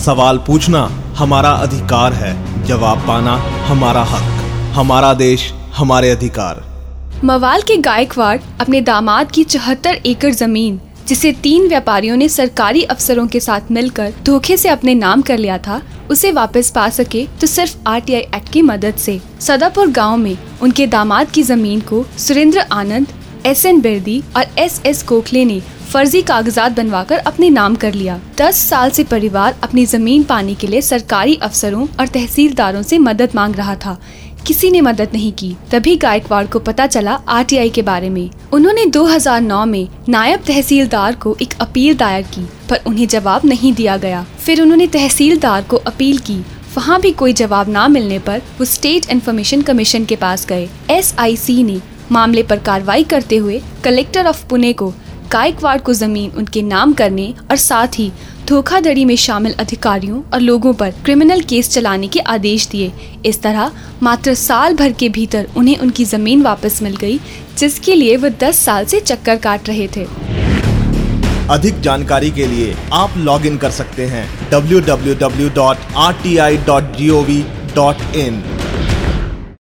सवाल पूछना हमारा अधिकार है, जवाब पाना हमारा हक, हमारा देश हमारे अधिकार। मवाल के गायकवाड़ अपने दामाद की चौहत्तर एकड़ ज़मीन, जिसे तीन व्यापारियों ने सरकारी अफसरों के साथ मिलकर धोखे से अपने नाम कर लिया था, उसे वापस पा सके तो सिर्फ़ आरटीआई एक्ट की मदद से। सदापुर गाँव में उनके दामाद की ज़मीन को सुरेंद्र आनंद, एस एन बिरदी और एस एस गोखले ने फर्जी कागजात बनवाकर अपने नाम कर लिया। दस साल से परिवार अपनी ज़मीन पाने के लिए सरकारी अफसरों और तहसीलदारों से मदद मांग रहा था। किसी ने मदद नहीं की। तभी गायकवाड़ को पता चला आरटीआई के बारे में। उन्होंने 2009 में नायब तहसीलदार को एक अपील दायर की, पर उन्हें जवाब नहीं दिया गया। फिर उन्होंने तहसीलदार को अपील की। वहाँ भी कोई जवाब ना मिलने पर वो स्टेट इन्फॉर्मेशन कमीशन के पास गए। एसआईसी ने मामले पर कार्रवाई करते हुए कलेक्टर ऑफ़ पुणे को गायकवाड़ को ज़मीन उनके नाम करने और साथ ही धोखाधड़ी में शामिल अधिकारियों और लोगों पर क्रिमिनल केस चलाने के आदेश दिए। इस तरह मात्र साल भर के भीतर उन्हें उनकी ज़मीन वापस मिल गई, जिसके लिए वो 10 साल से चक्कर काट रहे थे। अधिक जानकारी के लिए आप लॉग इन कर सकते हैं www.rti.gov.in